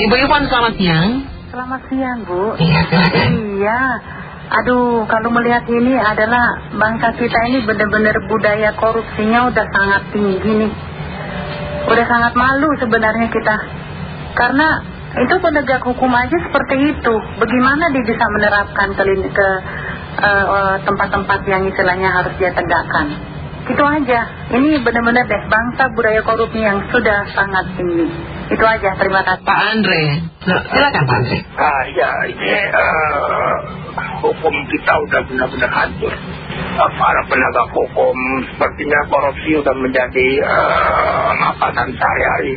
Ibu Iwan selamat siang. Selamat siang Bu. Iya silakan. Iya. Aduh, kalau melihat ini adalah bangsa kita ini benar-benar budaya korupsinya udah sangat tinggi nih. Udah sangat malu sebenarnya kita. Karena itu penegak hukum aja seperti itu. Bagaimana dia bisa menerapkan ke ke eh, eh, tempat-tempat yang istilahnya harus dia tegakkan. Itu aja. Ini benar-benar deh bangsa budaya korupsi yang sudah sangat tinggi. Itu aja. Terima kasih. Pak Andre. Nah, silakan Pak Andre. Ah ya ini eh, hukum kita udah benar-benar hancur. Eh, para penegak hukum sepertinya korupsi udah menjadi eh, makanan sehari-hari.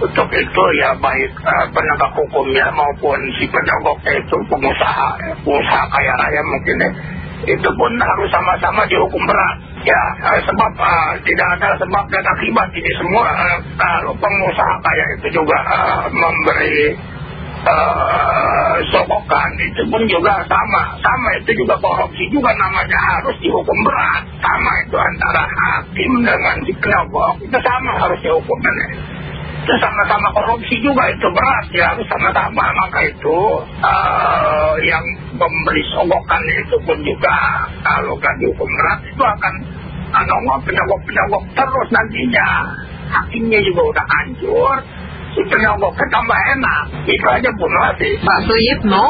Untuk itu ya baik eh, penegak hukumnya maupun si penyogoknya itu pengusaha, pengusaha kaya raya mungkin ya, itu pun harus sama-sama dihukum berat. Ya eh, sebab eh, tidak ada sebab dan akibat ini semua eh, kalau pengusaha kaya itu juga eh, memberi eh, sokokan. Itu pun juga sama. Sama itu juga korupsi juga namanya harus dihukum berat. Sama itu antara hakim dengan si penyogok itu sama harus dihukumnya itu sama-sama korupsi juga itu berat ya. Harus sama-sama maka itu eh, yang memberi sogokan itu pun juga kalau kan dihukum berat itu akan uh, nongol penyogok-penyogok terus nantinya. Hakimnya juga udah hancur si penyogok tambah enak. Itu aja Bu. Melati Pak Suyitno.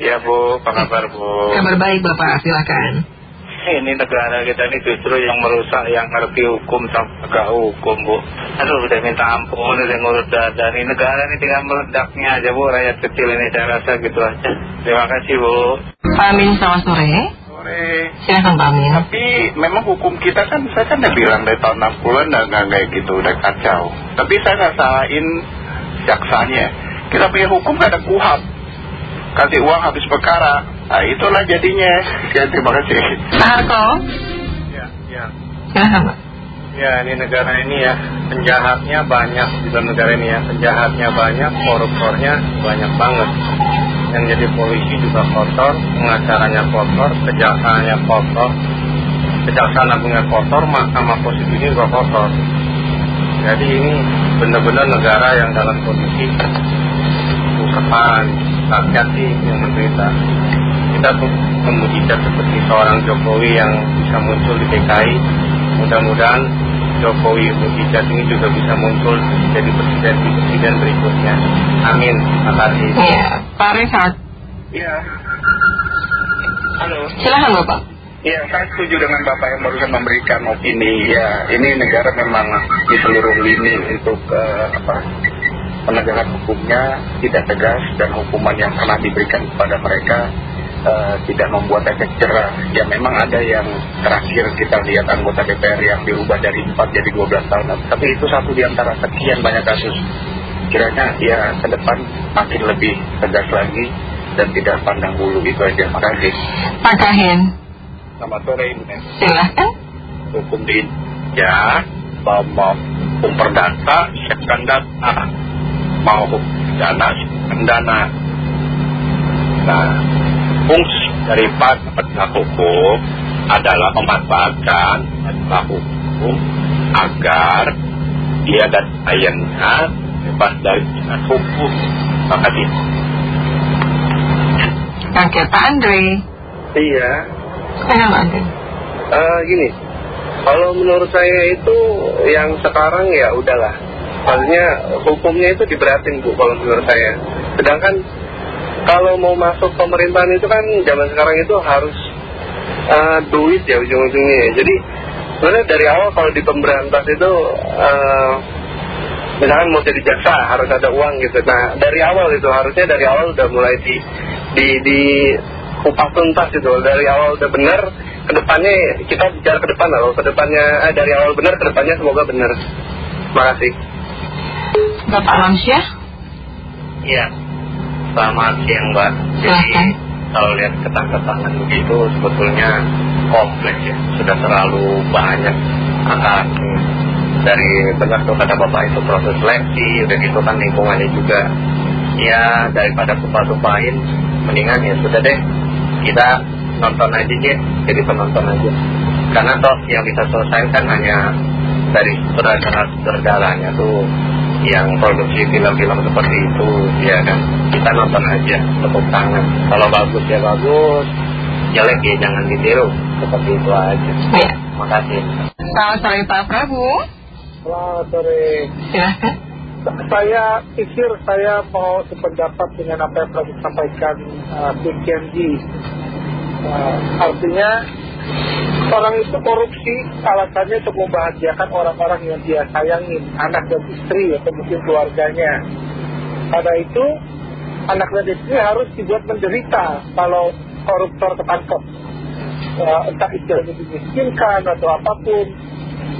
Ya Bu, apa kabar Bu? Kabar baik Bapak, silakan. Ini negara kita ini justru yang merusak yang ngerti hukum sama gak hukum Bu. Aduh udah minta ampun, udah ngurus dada. Ini negara ini tinggal meledaknya aja Bu, rakyat kecil ini saya rasa gitu aja. Terima kasih Bu. Pak Amin selamat sore. Sore. Silakan Pak Amin. Tapi memang hukum kita kan, saya kan udah bilang dari tahun 60-an udah nggak kayak gitu, udah kacau. Tapi saya nggak salahin jaksanya. Kita punya hukum gak ada kuhab. Kasih uang habis perkara. Nah itulah jadinya. Ya, terima kasih. Pak Harko. Ya, ya. Pak. Ya, ini negara ini ya, penjahatnya banyak di dalam negara ini ya. Penjahatnya banyak, koruptornya banyak banget. Yang jadi polisi juga kotor, pengacaranya kotor, kejaksaannya kotor, kejaksaan agungnya kotor, mahkamah konstitusi juga kotor. Jadi ini benar-benar negara yang dalam kondisi kesusahan, rakyat sih yang menderita. Kita tuh memujijat seperti seorang Jokowi yang bisa muncul di DKI. Mudah-mudahan Jokowi mujizat ini juga bisa muncul jadi presiden di presiden berikutnya. Amin. Terima kasih. Iya, Pak Richard. ya halo Silakan Bapak. Ya, saya setuju dengan Bapak yang barusan memberikan opini. Ya, ini negara memang di seluruh lini untuk eh, apa, penegakan hukumnya tidak tegas dan hukuman yang pernah diberikan kepada mereka eh, tidak membuat efek jerah. Ya, memang ada yang terakhir kita lihat anggota DPR yang dirubah dari 4 jadi 12 tahun. Tapi itu satu di antara sekian banyak kasus. Kiranya ya ke depan makin lebih tegas lagi dan tidak pandang bulu itu aja. Makasih. Pak Kahin. Selamat sore Ibu Nes. Silakan. Hukum di ya mau, mau hukum perdata siapkan data mau hukum pidana siapkan dana nah fungsi daripada penegak hukum adalah memanfaatkan penegak hukum agar dia dan kliennya bebas dari jerat hukum terima kasih Oke, Pak Andre. Iya. Pak Andre. Eh, gini, kalau menurut saya itu yang sekarang ya udahlah. Maksudnya hukumnya itu diberatin Bu kalau menurut saya. Sedangkan kalau mau masuk pemerintahan itu kan zaman sekarang itu harus eh, duit ya ujung-ujungnya. ya. Jadi sebenarnya dari awal kalau di pemberantas itu eh, misalkan mau jadi jaksa harus ada uang gitu. Nah dari awal itu harusnya dari awal udah mulai di di di kupas tuntas gitu. Dari awal udah benar, ke depannya kita bicara ke depan lah. Ke depannya eh, dari awal benar, ke depannya semoga benar. Terima kasih. Bapak Lamsyah. Iya selamat siang Mbak. Silahkan. kalau lihat ketangketangan begitu sebetulnya kompleks ya. Sudah terlalu banyak akan dari benar tuh kata Bapak itu proses seleksi udah gitu kan lingkungannya juga. Ya daripada tumpah-tumpahin mendingan ya sudah deh. Kita nonton aja deh jadi penonton aja. Karena toh yang bisa selesaikan hanya dari saudara-saudaranya tuh yang produksi film-film seperti itu ya kan kita nonton aja tepuk tangan kalau bagus ya bagus jelek ya jangan ditiru seperti itu aja Ya. terima kasih Selamat sore Pak Prabu. Selamat sore. Silahkan. Saya pikir saya mau sependapat dengan apa yang telah disampaikan uh, Big Kenji. Uh, artinya orang itu korupsi alasannya untuk membahagiakan orang-orang yang dia sayangin, anak dan istri atau mungkin keluarganya. Pada itu anak dan istri harus dibuat menderita kalau koruptor ketangkep. Uh, entah istilahnya dimiskinkan atau apa pun.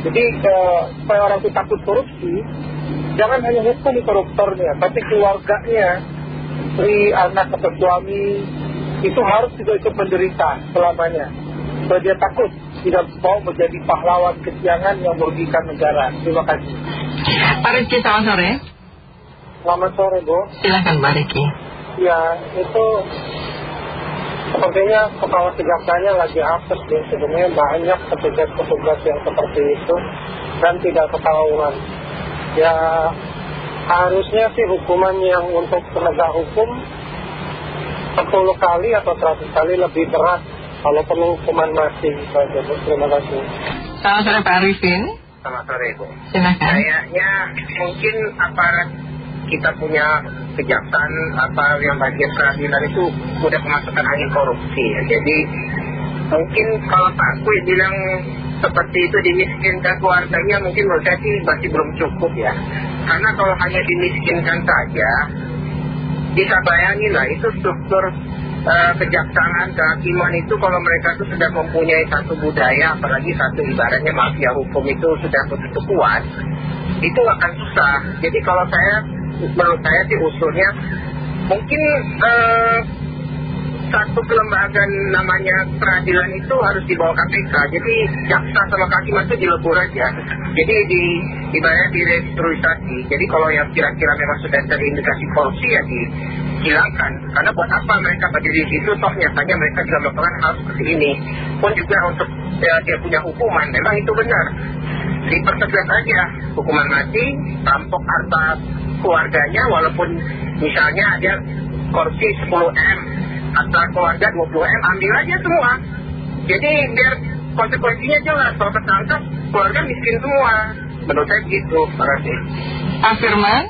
Jadi uh, supaya orang itu takut korupsi, jangan hanya hukum koruptornya, tapi keluarganya, istri, anak atau suami, itu harus juga ikut menderita selamanya. Supaya dia takut tidak mau menjadi pahlawan kesiangan yang merugikan negara. Terima kasih. Pak Rizky selamat sore. Selamat sore, Bu. Silahkan Pak Rizky. Ya, itu sepertinya kepala kejaksanya lagi hapus ya. Sebenarnya banyak petugas-petugas yang seperti itu dan tidak ketahuan. Ya, harusnya sih hukuman yang untuk penegak hukum 10 kali atau 100 kali lebih berat kalau perlu hukuman mati saja. Terima kasih. Selamat sore Pak Arifin. selamat sore Bu Silahkan. kayaknya mungkin aparat kita punya kejaksaan apa yang bagian peradilan itu udah kemasukan angin korupsi ya. Jadi mungkin kalau Pak Kue bilang seperti itu dimiskinkan keluarganya mungkin menurut saya sih masih belum cukup ya. Karena kalau hanya dimiskinkan saja, bisa bayangin lah itu struktur eh, kejaksaan, kehakiman itu kalau mereka itu sudah mempunyai satu budaya, apalagi satu ibaratnya mafia hukum itu sudah begitu kuat, itu akan susah. Jadi kalau saya, menurut saya sih usulnya mungkin eh, satu kelembagaan namanya peradilan itu harus dibawa KPK. Jadi jaksa sama hakiman itu dilebur aja. Jadi di ibaratnya direstrukturisasi. Jadi kalau yang kira-kira memang sudah terindikasi korupsi ya dihilangkan. Karena buat apa mereka berdiri di situ? Toh nyatanya mereka juga melakukan hal seperti ini. Pun juga untuk ya, dia punya hukuman. Memang itu benar. Dipertegas aja hukuman mati, rampok harta keluarganya walaupun misalnya dia korupsi 10 M harta keluarga 20 M ambil aja semua jadi biar konsekuensinya jelas kalau ketangkap keluarga miskin semua menurut saya begitu terima kasih Pak Firman.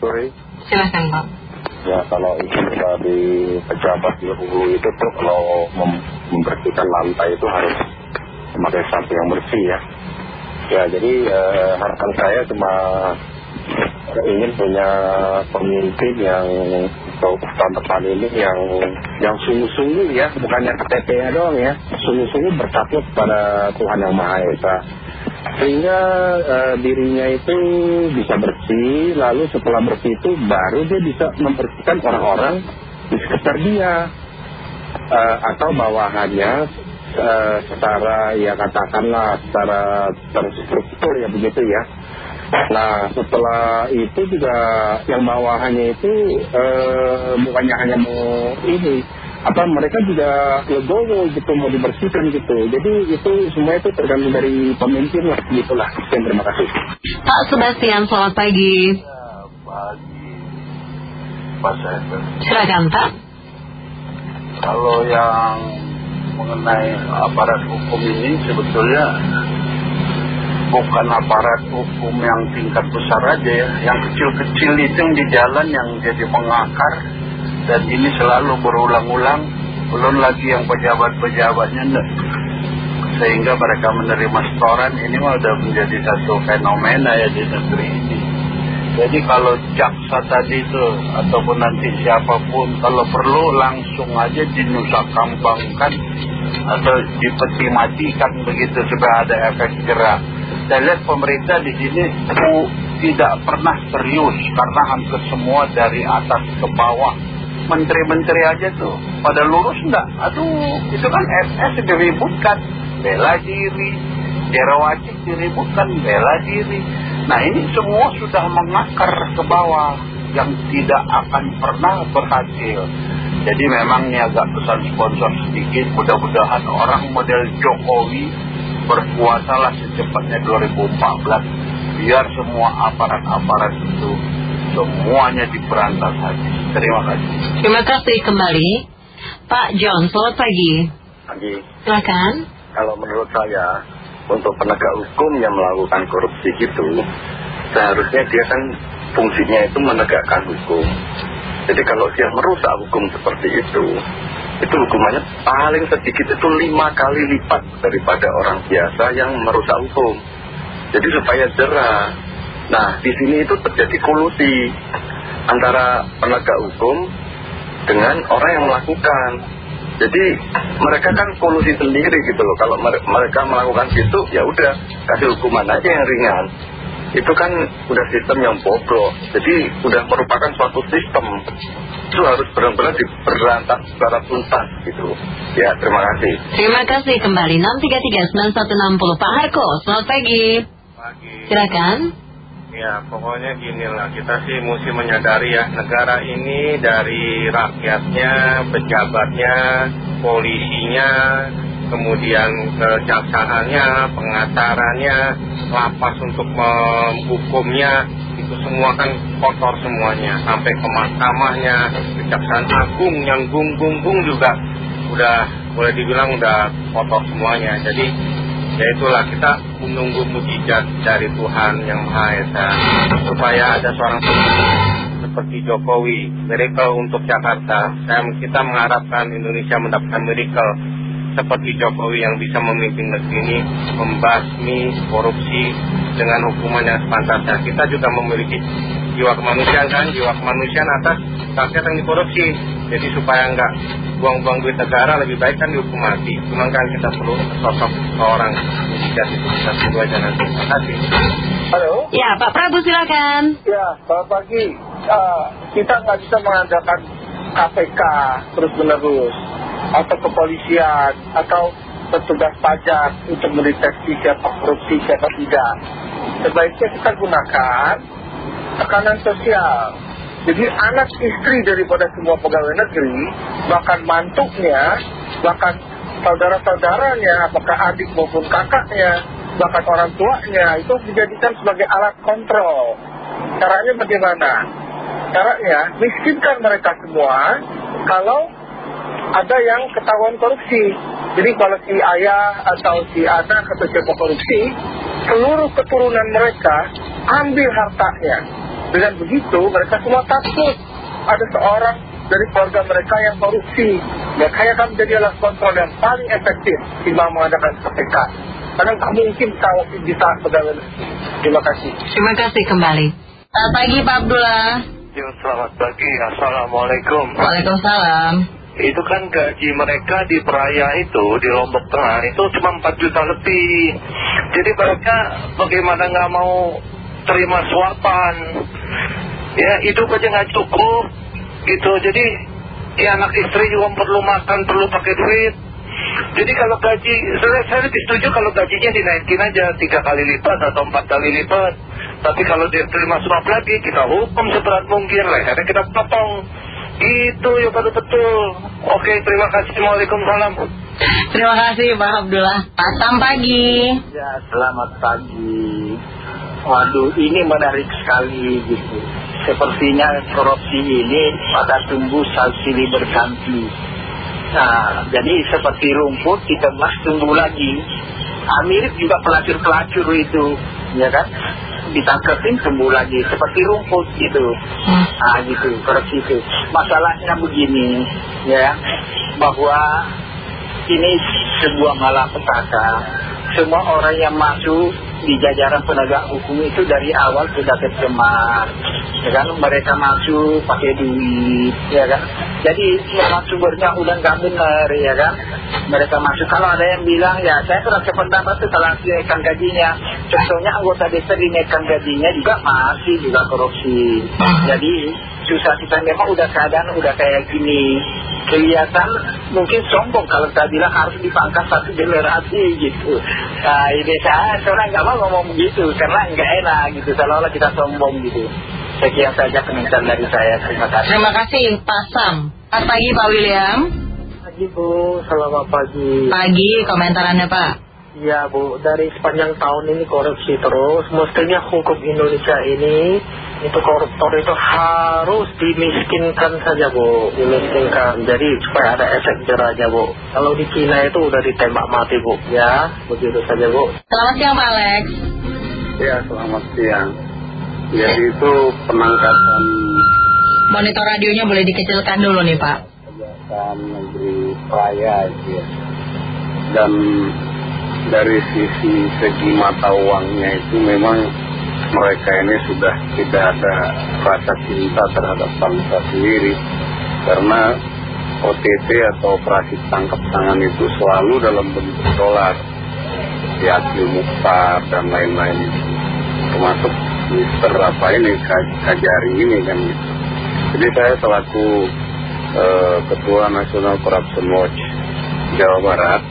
Sorry. Silahkan Pak. Ya kalau itu dari pejabat di hulu itu tuh kalau mem- membersihkan lantai itu harus memakai sapu yang bersih ya. Ya jadi eh, harapan saya cuma ingin punya pemimpin yang untuk tahun depan ini yang yang sungguh-sungguh ya, bukannya KTP-nya doang ya, sungguh-sungguh bertakut pada Tuhan yang Maha Esa. Sehingga eh, dirinya itu bisa bersih, lalu setelah bersih itu baru dia bisa membersihkan orang-orang di sekitar dia. Eh, atau bawahannya eh, secara ya katakanlah secara terstruktur ya begitu ya. Nah setelah itu juga yang bawahannya itu bukannya hanya mau ini apa mereka juga legowo gitu mau dibersihkan gitu jadi itu semua itu tergantung dari pemimpin lah gitulah sekian terima kasih Pak Sebastian selamat pagi. Pak Sender. Silahkan Pak. Kalau yang mengenai aparat hukum ini sebetulnya bukan aparat hukum yang tingkat besar aja ya. Yang kecil-kecil itu yang di jalan yang jadi pengakar dan ini selalu berulang-ulang. Belum lagi yang pejabat-pejabatnya. Sehingga mereka menerima setoran ini mah udah menjadi satu fenomena ya di negeri ini. Jadi kalau jaksa tadi itu ataupun nanti siapa pun kalau perlu langsung aja dinusa kampangkan atau dipeti matikan begitu supaya ada efek jerah. Saya lihat pemerintah di sini tidak pernah serius karena hampir semua dari atas ke bawah. Menteri-menteri aja tuh pada lurus enggak? Aduh, itu kan SS diributkan, bela diri, Jerawati diributkan, bela diri. Nah ini semua sudah mengakar ke bawah yang tidak akan pernah berhasil. Jadi memang ini agak pesan sponsor sedikit. Mudah-mudahan orang model Jokowi berkuasalah secepatnya 2014. biar semua aparat-aparat itu semuanya diberantas saja. Terima kasih. Terima kasih kembali. Pak John, selamat pagi. Pagi. Silakan. Kalau menurut saya, untuk penegak hukum yang melakukan korupsi gitu, seharusnya dia kan fungsinya itu menegakkan hukum. Jadi kalau dia merusak hukum seperti itu, itu hukumannya paling sedikit itu lima kali lipat daripada orang biasa yang merusak hukum. Jadi supaya jerah. Nah, di sini itu terjadi kolusi antara penegak hukum dengan orang yang melakukan. Jadi mereka kan kolusi sendiri gitu loh. Kalau mereka melakukan itu, ya udah kasih hukuman aja yang ringan. Itu kan udah sistem yang bobrok. Jadi udah merupakan suatu sistem. Itu harus benar-benar diberantas secara tuntas gitu. Ya, terima kasih. Terima kasih kembali 6339160 Pak Harko. Selamat pagi. Pagi. Silakan. Ya, pokoknya gini lah, kita sih mesti menyadari ya, negara ini dari rakyatnya, pejabatnya, polisinya, kemudian kejaksaannya, pengacaranya, lapas untuk menghukumnya, itu semua kan kotor semuanya, sampai ke mahkamahnya, kejaksaan agung yang gung-gung-gung juga udah boleh dibilang udah kotor semuanya. Jadi ya itulah kita menunggu mujizat dari Tuhan yang Maha Esa supaya ada seorang seperti Jokowi miracle untuk Jakarta. Saya kita mengharapkan Indonesia mendapatkan miracle seperti Jokowi yang bisa memimpin negeri ini membasmi korupsi dengan hukuman yang sepantasnya. Kita juga memiliki jiwa kemanusiaan kan? Jiwa kemanusiaan atas rakyat yang dikorupsi jadi supaya enggak buang-buang duit negara lebih baik kan dihukum mati cuma kan kita perlu sosok seorang mujizat itu kita tunggu aja nanti terima kasih Halo? Ya, Pak Prabu silakan. Ya, selamat pagi. Ah, kita nggak bisa mengandalkan KPK terus-menerus atau kepolisian atau petugas pajak untuk mendeteksi siapa korupsi, siapa tidak. Sebaiknya kita gunakan tekanan sosial. Jadi anak istri daripada semua pegawai negeri, bahkan mantuknya, bahkan saudara-saudaranya, apakah adik maupun kakaknya, bahkan orang tuanya, itu dijadikan sebagai alat kontrol. Caranya bagaimana? Caranya, miskinkan mereka semua kalau ada yang ketahuan korupsi. Jadi kalau si ayah atau si anak atau siapa korupsi, seluruh keturunan mereka ambil hartanya. Dengan begitu mereka semua takut ada seorang dari keluarga mereka yang korupsi. Mereka akan menjadi alat kontrol yang paling efektif timbang mengadakan KPK. Karena nggak mungkin tahu bisa pegawai Terima kasih. Terima kasih kembali. Selamat pagi Pak Abdullah. Yo, selamat pagi. Assalamualaikum. Waalaikumsalam. Itu kan gaji mereka di Peraya itu, di Lombok Tengah, itu cuma 4 juta lebih. Jadi mereka bagaimana nggak mau terima suapan. Ya, hidup aja nggak cukup. Gitu, jadi ya anak istri juga perlu makan, perlu pakai duit. Jadi kalau gaji, saya, saya lebih setuju kalau gajinya dinaikin aja tiga kali lipat atau empat kali lipat. Tapi kalau dia terima suap lagi, kita hukum seberat mungkin, lehernya kita potong. Itu ya baru betul. Oke, terima kasih. Assalamualaikum salam. Terima kasih Pak Abdullah. Pasang pagi. Ya, selamat pagi. Waduh, ini menarik sekali gitu. Sepertinya korupsi ini pada tumbuh silih berganti. Nah, jadi seperti rumput kita mas tumbuh lagi. Ah, juga pelacur-pelacur itu, ya kan? Ditangkepin tumbuh lagi seperti rumput gitu. Ah, gitu, korupsi itu. Masalahnya begini, ya, bahwa ini sebuah malapetaka. Semua orang yang masuk di jajaran penegak hukum itu dari awal sudah tercemar. Ya kan, mereka masuk pakai duit, ya kan. Jadi memang sumbernya udah nggak benar, ya kan. Mereka masuk. Kalau ada yang bilang, ya saya pernah sependapat setelah dinaikkan gajinya. Contohnya anggota desa dinaikkan gajinya juga masih juga korupsi. Jadi susah kita memang udah keadaan udah kayak gini kelihatan mungkin sombong kalau saya bilang harus dipangkas satu generasi gitu nah ini saya seorang nggak mau ngomong begitu karena nggak enak gitu seolah-olah kita sombong gitu sekian saja komentar dari saya terima kasih Terima kasih Pak Sam. Selamat pagi Pak William. Pagi Bu, selamat pagi. Pagi komentar Anda Pak. Ya Bu, dari sepanjang tahun ini korupsi terus. Mestinya hukum Indonesia ini itu koruptor itu harus dimiskinkan saja Bu, dimiskinkan. Jadi supaya ada efek jerahnya Bu. Kalau di Cina itu udah ditembak mati Bu, ya begitu saja Bu. Selamat siang Pak Alex. Ya, selamat siang. Jadi itu penangkapan Monitor radionya boleh dikecilkan dulu nih Pak. kegiatan negeri raya itu ya. Dan dari sisi segi mata uangnya itu memang mereka ini sudah tidak ada rasa cinta terhadap bangsa sendiri. Karena OTT atau operasi tangkap tangan itu selalu dalam bentuk dolar. Di Akil Mukhtar dan lain-lain. Termasuk Mister apa ini, Kaj- Kajari ini kan gitu. Jadi saya selaku eh, Ketua Nasional Corruption Watch Jawa Barat,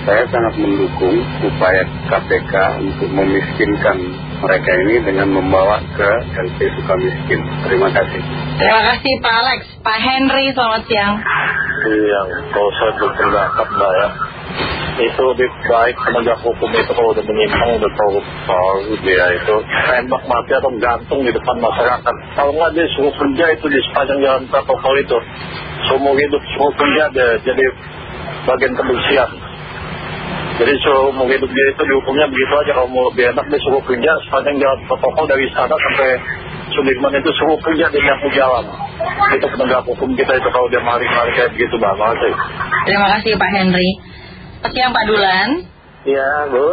saya sangat mendukung upaya KPK untuk memiskinkan mereka ini dengan membawa ke LP Sukamiskin. Terima kasih. Terima kasih Pak Alex. Pak Henry selamat siang. yang kalau saya berpendapat mbak ya itu lebih baik penegak hukum itu kalau udah menyimpang udah koruptor dia itu tembak mati atau gantung di depan masyarakat kalau nggak dia suruh kerja itu di sepanjang jalan protokol itu seumur hidup suruh kerja dia jadi bagian kebersihan jadi seumur hidup dia itu dihukumnya begitu aja. Kalau mau lebih enak dia suruh kerja. Sepanjang jalan protokol dari sana sampai Sudirman itu suruh kerja di nyapu jalan. Itu penegak hukum kita itu kalau dia maling-maling kayak begitu bang makasih Terima kasih Pak Henry. Siang Pak Dulan. Ya Bu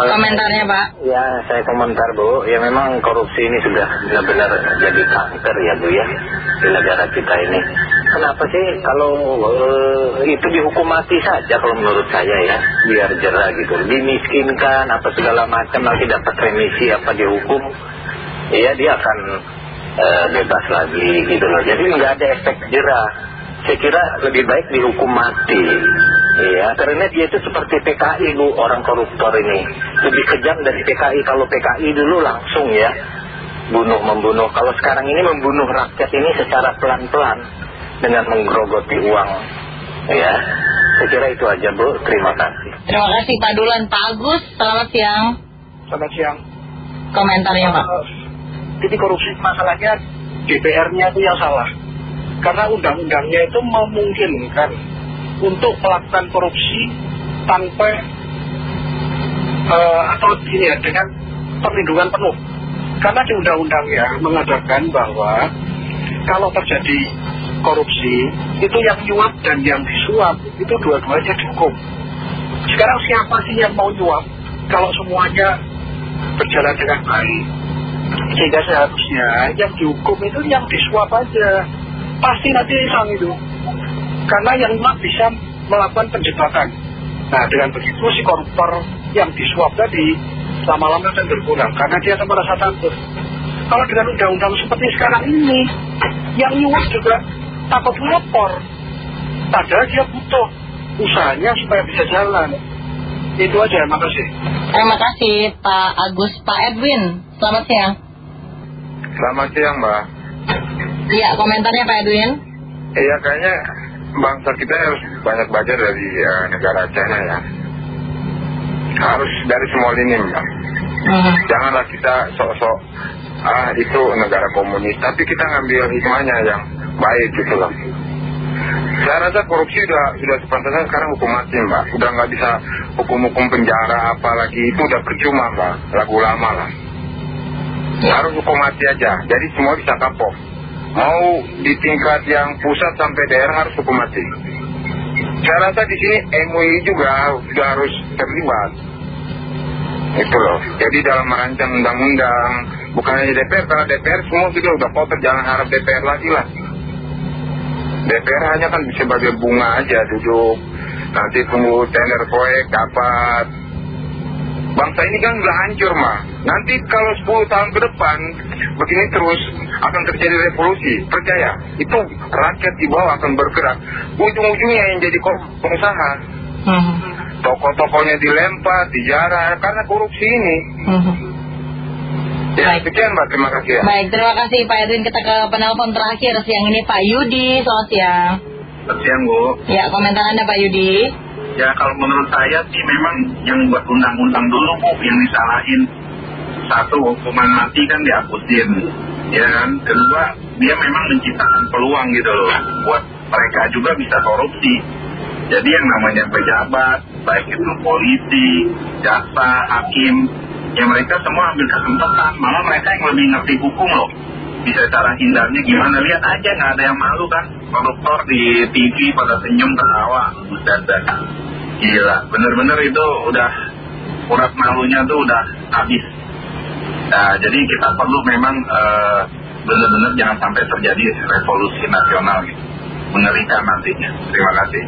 Komentarnya Pak. Ya saya komentar Bu. Ya memang korupsi ini sudah benar-benar jadi kanker ya Bu ya Di negara kita ini. Kenapa sih kalau eh, itu dihukum mati saja kalau menurut saya ya? Biar jerah gitu. Dimiskinkan apa segala macam nanti dapat remisi apa dihukum. Ya dia akan eh, bebas lagi gitu loh. Jadi nggak ada efek jerah. Saya kira lebih baik dihukum mati Iya, karena dia itu seperti PKI bu, orang koruptor ini lebih kejam dari PKI. Kalau PKI dulu langsung ya bunuh membunuh. Kalau sekarang ini membunuh rakyat ini secara pelan-pelan dengan menggerogoti uang. Ya, saya kira itu aja bu. Terima kasih. Terima kasih Pak Dulan. Pak Agus selamat siang. Selamat siang. Komentarnya Pak. Jadi korupsi masalahnya DPR-nya itu yang salah. Karena undang-undangnya itu memungkinkan untuk melakukan korupsi tanpa eh, atau gini ya dengan perlindungan penuh. Karena di undang-undangnya mengatakan bahwa kalau terjadi korupsi itu yang nyuap dan yang disuap itu dua-duanya dihukum. Sekarang siapa sih yang mau nyuap kalau semuanya berjalan dengan baik? Sehingga seharusnya yang dihukum itu yang disuap aja. Pasti nanti hilang itu. Karena yang nyuap bisa melakukan penjebakan. Nah dengan begitu si koruptor yang disuap tadi lama-lama akan berkurang karena dia akan merasa takut. Kalau dengan undang-undang seperti sekarang ini, yang nyuap juga takut lapor. Padahal dia butuh usahanya supaya bisa jalan. Itu aja, makasih. Terima kasih Pak Agus. Pak Edwin selamat siang. Selamat siang Mbak. Iya komentarnya Pak Edwin. Iya kayaknya bangsa kita harus banyak belajar dari eh, negara China ya. Harus dari semua lini Mbak. Hmm. Janganlah kita sok-sok ah itu negara komunis, tapi kita ngambil hikmahnya yang baik gitu loh. Saya rasa korupsi sudah sudah sepantasnya sekarang hukum mati mbak, udah nggak bisa hukum-hukum penjara apalagi itu udah percuma mbak, lagu lama lah. Harus hukum mati aja, jadi semua bisa kapok. Mau di tingkat yang pusat sampai daerah harus hukum mati. Saya rasa di sini MUI juga sudah harus terlibat. Itu loh. Jadi dalam merancang undang-undang, bukan hanya DPR, karena DPR semua sudah udah kotor, jangan harap DPR lagi lah. DPR hanya kan sebagai bunga aja duduk, nanti tunggu tender proyek dapat. Bangsa ini kan udah hancur mah. Nanti kalau 10 tahun ke depan begini terus akan terjadi revolusi. Percaya, itu rakyat di bawah akan bergerak. Ujung-ujungnya yang jadi pengusaha. Hmm. Toko-tokonya dilempar, dijarah karena korupsi ini. Hmm. Ya, Baik. sekian Mbak, terima kasih ya. Baik, terima kasih Pak Edwin. Kita ke penelpon terakhir siang ini Pak Yudi. Selamat siang. Selamat siang Bu. Ya, komentar Anda Pak Yudi. Ya kalau menurut saya sih memang yang buat undang-undang dulu Bu yang disalahin. Satu hukuman mati kan dihapusin. Ya kan? Kedua dia memang menciptakan peluang gitu loh. Buat mereka juga bisa korupsi. Jadi yang namanya pejabat, baik itu polisi, jaksa, hakim, ya mereka semua ambil kesempatan. Malah mereka yang lebih ngerti hukum loh. Bisa cara hindarnya gimana, lihat aja nggak ada yang malu kan. Koruptor di TV pada senyum ketawa, buset dah. Gila, bener-bener itu udah urat malunya tuh udah habis. Nah, jadi kita perlu memang eh, bener-bener jangan sampai terjadi revolusi nasional gitu. Mengerikan nantinya. Terima kasih.